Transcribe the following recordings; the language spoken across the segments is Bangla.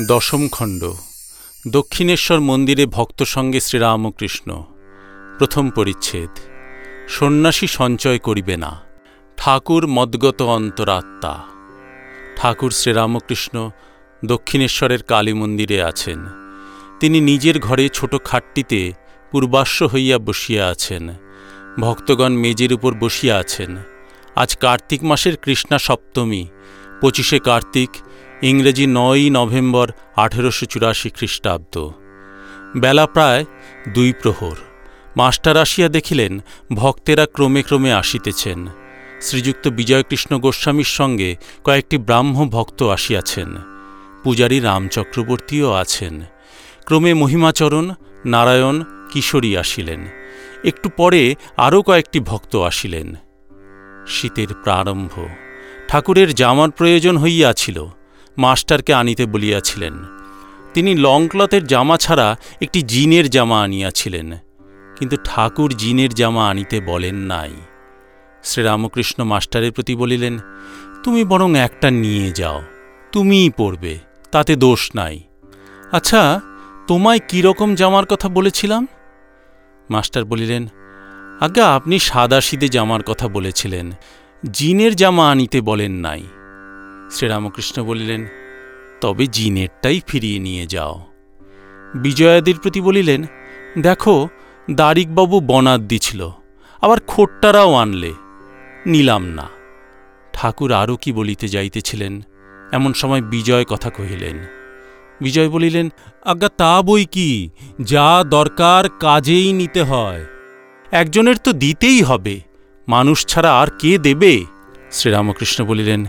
দশম খণ্ড। দক্ষিণেশ্বর মন্দিরে ভক্ত সঙ্গে শ্রীরামকৃষ্ণ। প্রথম পরিচ্ছেদ। সন্ন্যাসী সঞ্চয় করিবে না। ঠাকুর মদ্গত অন্তরাত্মা। ঠাকুর শ্রীরামকৃষ্ণ দক্ষিণেশ্বরের কালী মন্দিরে আছেন। তিনি নিজের ঘরে ছোট খাটটিতে পূর্বাশ্ব হইয়া বসিয়া আছেন। ভক্তগণ মেজের উপর বসিয়া আছেন। আজ কার্তিক মাসের কৃষ্ণা সপ্তমী। পঁচিশে কার্তিক ইংরেজি নয়ই নভেম্বর আঠেরোশো চুরাশি খ্রিস্টাব্দ। বেলা প্রায় দুই প্রহর। মাস্টার আসিয়া দেখিলেন, ভক্তেরা ক্রমে ক্রমে আসিতেছেন। শ্রীযুক্ত বিজয়কৃষ্ণ গোস্বামীর সঙ্গে কয়েকটি ব্রাহ্ম ভক্ত আসিয়াছেন। পূজারী রামচক্রবর্তীও আছেন। ক্রমে মহিমাচরণ, নারায়ণ, কিশোরী আসিলেন। একটু পরে আরও কয়েকটি ভক্ত আসিলেন। শীতের প্রারম্ভ। ঠাকুরের জামার প্রয়োজন হইয়াছিল। মাস্টারকে আনিতে বলিয়াছিলেন। তিনি লংক্লথের জামা ছাড়া একটি জিনের জামা আনিয়াছিলেন, কিন্তু ঠাকুর জিনের জামা আনিতে বলেন নাই। শ্রীরামকৃষ্ণ মাস্টারের প্রতি বলিলেন, তুমি বরং একটা নিয়ে যাও, তুমিই পড়বে তাতে দোষ নাই। আচ্ছা তোমায় কীরকম জামার কথা বলেছিলাম? মাস্টার বলিলেন, আজ্ঞা, আপনি সাদা সিদে জামার কথা বলেছিলেন, জিনের জামা আনিতে বলেন নাই। শ্রীরামকৃষ্ণ বলিলেন, তবে জিনেরটাই ফিরিয়ে নিয়ে যাও। বিজয়াদির প্রতি বলিলেন, দেখো, দারিকবাবু বনাদ দিছিল আবার খোট্টারাও আনলে, নিলাম না। ঠাকুর আরও কি বলিতে যাইতেছিলেন, এমন সময় বিজয় কথা কহিলেন। বিজয় বলিলেন, আজ্ঞা, তা বই কি? যা দরকার কাজেই নিতে হয়। একজনের তো দিতেই হবে, মানুষ ছাড়া আর কে দেবে? শ্রীরামকৃষ্ণ বলিলেন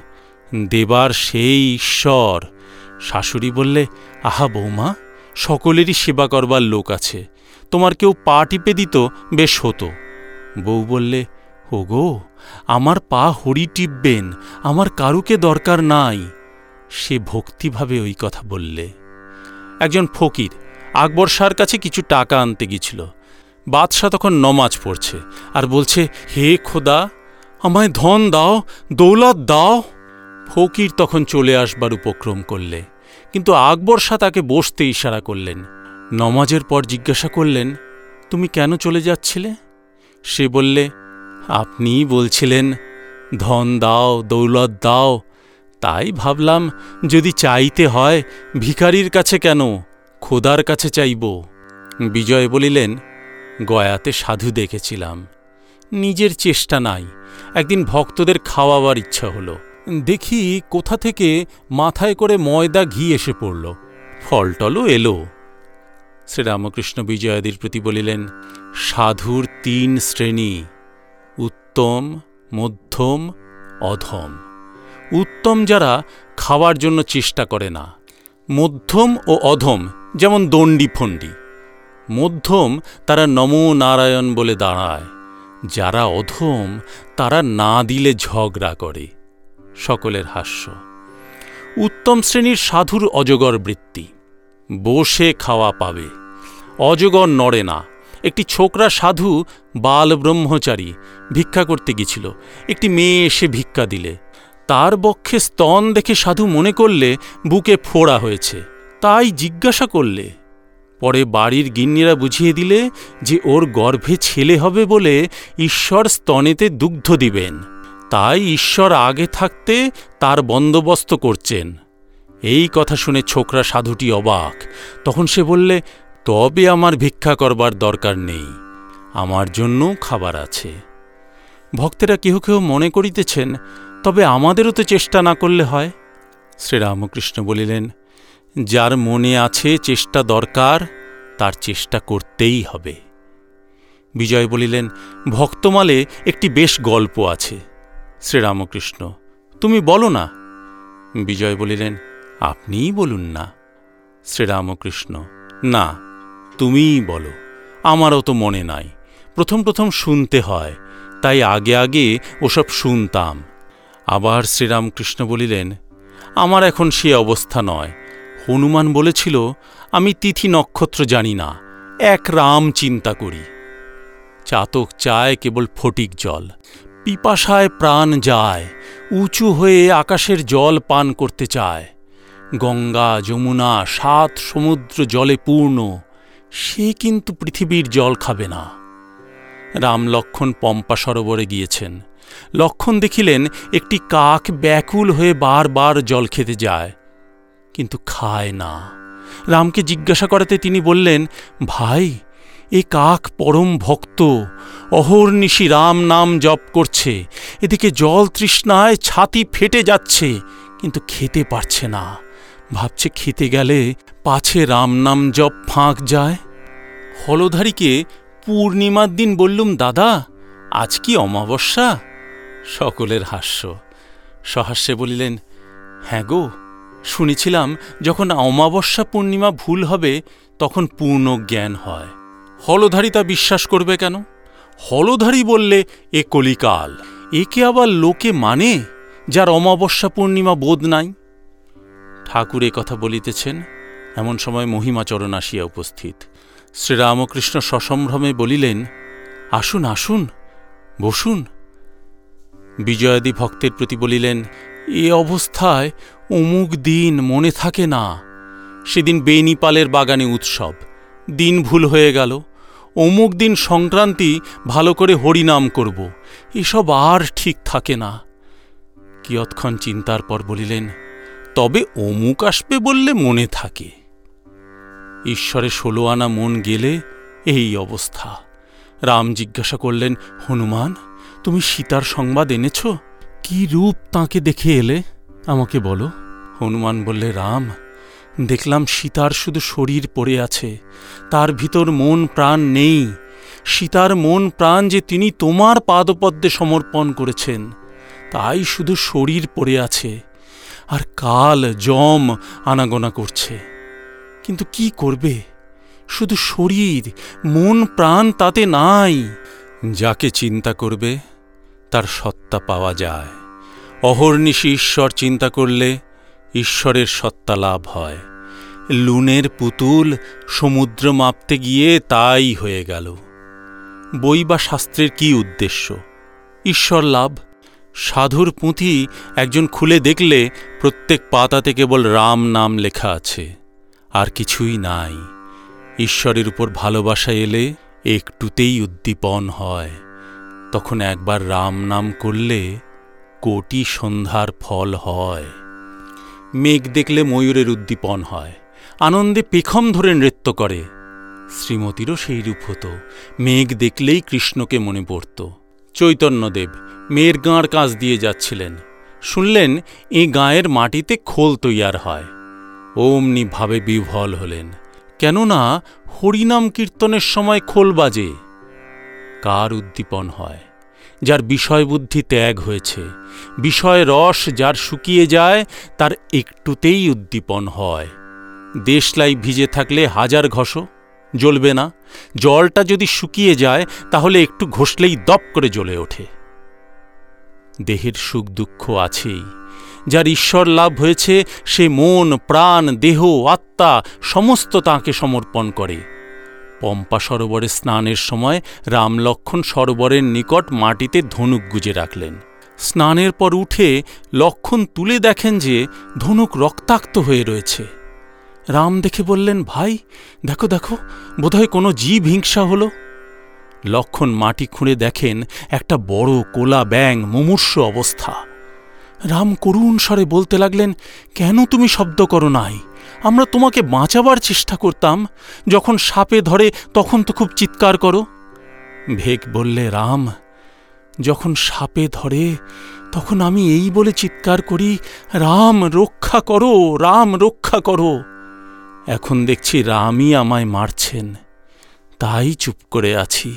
দেবার সেই ঈশ্বর। শাশুড়ি বললে, আহা বৌমা, সকলেরই সেবা করবার লোক আছে। তোমার কেউ পা টিপে দিত, বেশ হতো। বউ বললে, ওগো, আমার পা হরি টিপবেন, আমার কারুকে দরকার নাই। সে ভক্তিভাবে ওই কথা বললে। একজন ফকির আকবর শাহর কাছে কিছু টাকা আনতে গিয়েছিল। বাদশাহ তখন নমাজ পড়ছে আর বলছে, হে খোদা, আমায় ধন দাও, দৌলত দাও। ফকির তখন চলে আসবার উপক্রম করলে। কিন্তু আকবর শাহ তাকে বসতে ইশারা করলেন। নমাজের পর জিজ্ঞাসা করলেন, তুমি কেন চলে যাচ্ছিলে? সে বললে, আপনিই বলছিলেন, ধন দাও, দৌলত দাও। তাই ভাবলাম, যদি চাইতে হয়, ভিখারির কাছে কেন? খোদার কাছে চাইব। বিজয় বলিলেন, গয়াতে সাধু দেখেছিলাম। নিজের চেষ্টা নাই। একদিন ভক্তদের খাওয়াবার ইচ্ছা হলো। দেখি কোথা থেকে মাথায় করে ময়দা ঘি এসে পড়ল। ফলটলও এলো। শ্রীরামকৃষ্ণ বিজয়াদির প্রতি বলিলেন, সাধুর তিন শ্রেণি, উত্তম, মধ্যম, অধম। উত্তম যারা খাওয়ার জন্য চেষ্টা করে না, মধ্যম ও অধম যেমন দণ্ডি ফন্ডি মধ্যম তারা নমো নারায়ণ বলে দাঁড়ায়, যারা অধম তারা না দিলে ঝগড়া করে। সকলের হাস্য। উত্তম শ্রেণির সাধুর অজগর বৃত্তি। বসে খাওয়া পাবে। অজগর নড়ে না। একটি ছোকরা সাধু, বাল ব্রহ্মচারী, ভিক্ষা করতে গিয়েছিল। একটি মেয়ে এসে ভিক্ষা দিলে। তার বক্ষে স্তন দেখে সাধু মনে করলে, বুকে ফোড়া হয়েছে। তাই জিজ্ঞাসা করলে। পরে বাড়ির গিন্নিরা বুঝিয়ে দিলে যে ওর গর্ভে ছেলে হবে বলে ঈশ্বর স্তনেতে দুগ্ধ দিবেন। তাই ঈশ্বর আগে থাকতে তার বন্দোবস্ত করছেন। এই কথা শুনে ছোকরা সাধুটি অবাক। তখন সে বললে, তবে আমার ভিক্ষা করবার দরকার নেই। আমার জন্য খাবার আছে। ভক্তেরা কেহ কেহ মনে করিতেছেন, তবে আমাদেরও তো চেষ্টা না করলে হয়। শ্রীরামকৃষ্ণ বলিলেন, যার মনে আছে চেষ্টা দরকার, তার চেষ্টা করতেই হবে। বিজয় বলিলেন, ভক্তমালে একটি বেশ গল্প আছে। শ্রীরামকৃষ্ণ, তুমি বলো না। বিজয় বলিলেন, আপনিই বলুন না। শ্রীরামকৃষ্ণ, না, তুমিই বলো, আমারও তো মনে নাই। প্রথম প্রথম শুনতে হয়, তাই আগে আগে ওসব শুনতাম। আবার শ্রীরামকৃষ্ণ বলিলেন, আমার এখন সে অবস্থা নয়। হনুমান বলেছিল, আমি তিথি নক্ষত্র জানি না, এক রাম চিন্তা করি। চাতক চায় কেবল ফটিক জল। পিপাসায় প্রাণ যায়, উঁচু হয়ে আকাশের জল পান করতে চায়। গঙ্গা, যমুনা, সাত সমুদ্র জলে পূর্ণ, সে কিন্তু পৃথিবীর জল খাবে না। রাম লক্ষণ পম্পা সরোবরে গিয়েছেন। লক্ষণ দেখিলেন, একটি কাক ব্যাকুল হয়ে বারবার জল খেতে যায়, কিন্তু খায় না। রামকে জিজ্ঞাসা করাতে তিনি বললেন, ভাই এ কাক পরম ভক্ত, অহর্নিশি রাম নাম জপ করছে, এদিকে জল তৃষ্ণায় ছাতি ফেটে যাচ্ছে, কিন্তু খেতে পারছে না। ভাবছে খেতে গেলে পাছে রাম নাম জপ ফাঁক যায়। হলধারীকে পূর্ণিমার দিন বললুম, দাদা, আজ কি অমাবস্যা? সকলের হাস্য। সহাস্যে বলিলেন হ্যাঁ গো, শুনেছিলাম যখন অমাবস্যা পূর্ণিমা ভুল হবে, তখন পূর্ণ জ্ঞান হয়। হলধারী তা বিশ্বাস করবে কেন? হলধারী বললে, এ কলিকাল, একে আবার লোকে মানে যার অমাবস্যা পূর্ণিমা বোধ নাই? ঠাকুর এ কথা বলিতেছেন, এমন সময় মহিমাচরণ আসিয়া উপস্থিত। শ্রীরামকৃষ্ণ সসম্ভ্রমে বলিলেন, আসুন আসুন, বসুন। বিজয়াদি ভক্তের প্রতি বলিলেন, এ অবস্থায় অমুক দিন মনে থাকে না, সেদিন বেনিপালের বাগানে উৎসব, দিন ভুল হয়ে গেল অমুক দিন সংক্রান্তি ভালো করে হরিনাম করব, এসব আর ঠিক থাকে না। কিয়ৎক্ষণ চিন্তার পর বলিলেন, তবে অমুক আসবে বললে মনে থাকে। ঈশ্বরে ষোলো আনা মন গেলে এই অবস্থা। রাম জিজ্ঞাসা করলেন, হনুমান, তুমি সীতার সংবাদ এনেছ? কি রূপ তাকে দেখে এলে? আমাকে বলো। হনুমান বললে, রাম দেখলাম সীতার শুধু শরীর পড়ে আছে, তার ভিতর মন প্রাণ নেই। সীতার মন প্রাণ যে তিনি তোমার পাদপদ্মে সমর্পণ করেছেন, তাই শুধু শরীর পড়ে আছে, আর কাল জম আনাগোনা করছে। কিন্তু কি করবে? শুধু শরীর, মন প্রাণ তাতে নাই। যাকে চিন্তা করবে, তার সত্তা পাওয়া যায়। অহর্নিশি ঈশ্বর চিন্তা করলে ঈশ্বরের সত্তা লাভ হয়। লুনের পুতুল সমুদ্র মাপতে গিয়ে তাই হয়ে গেল। বই বা শাস্ত্রের কি উদ্দেশ্য? ঈশ্বর লাভ? সাধুর পুঁথি একজন খুলে দেখলে প্রত্যেক পাতাতে কেবল রাম নাম লেখা আছে। আর কিছুই নাই। ঈশ্বরের উপর ভালোবাসা এলে একটুতেই উদ্দীপন হয়। তখন একবার রাম নাম করলে কোটি সন্ধ্যার ফল হয়। মেঘ দেখলে ময়ূরের উদ্দীপন হয়। আনন্দে পেখম ধরে নৃত্য করে। শ্রীমতীরও সেই রূপ হতো। মেঘ দেখলেই কৃষ্ণকে মনে পড়ত। চৈতন্যদেব মেয়ের গাঁর কাজ দিয়ে যাচ্ছিলেন। শুনলেন, এ গাঁয়ের মাটিতে খোল তৈয়ার হয়। অমনি ভাবে বিভল হলেন। কেননা, হরিনাম কীর্তনের সময় খোল বাজে। কার উদ্দীপন হয়? যার বিষয় বুদ্ধি ত্যাগ হয়েছে, বিষয় রস যার শুকিয়ে যায়, তার একটুতেই উদ্দীপন হয়। দেশলাই ভিজে থাকলে হাজার ঘষো, জ্বলবে না। জলটা যদি শুকিয়ে যায়, তাহলে একটু ঘষলেই দপ করে জ্বলে ওঠে। দেহের সুখ দুঃখ আছেই। যার ঈশ্বর লাভ হয়েছে, সে মন, প্রাণ, দেহ, আত্মা, সমস্ত তাঁকে সমর্পণ করে। পম্পা সরোবরে স্নানের সময় রামলক্ষণ সরোবরের নিকট মাটিতে ধনুক গুজে রাখলেন। স্নানের পর উঠে লক্ষণ তুলে দেখেন যে ধনুক রক্তাক্ত হয়ে রয়েছে। রাম দেখে বললেন, ভাই, দেখো দেখো, বোধহয় কোনো জীব হিংসা হলো? লক্ষণ মাটি খুঁড়ে দেখেন একটা বড় কোলা ব্যাং মুমূর্ষ অবস্থা। রাম করুণ স্বরে বলতে লাগলেন, কেন তুমি শব্দ করো নাই? আমরা তোমাকে বাঁচাবার চেষ্টা করতাম। যখন সাপে ধরে, তখন তো খুব চিৎকার করো। ভেক বললে, রাম, যখন সাপে ধরে, তখন আমি এই বলে চিৎকার করি, রাম, রক্ষা করো, রাম, রক্ষা করো। এখন দেখছি রামই আমায় মারছেন। তাই চুপ করে আছি।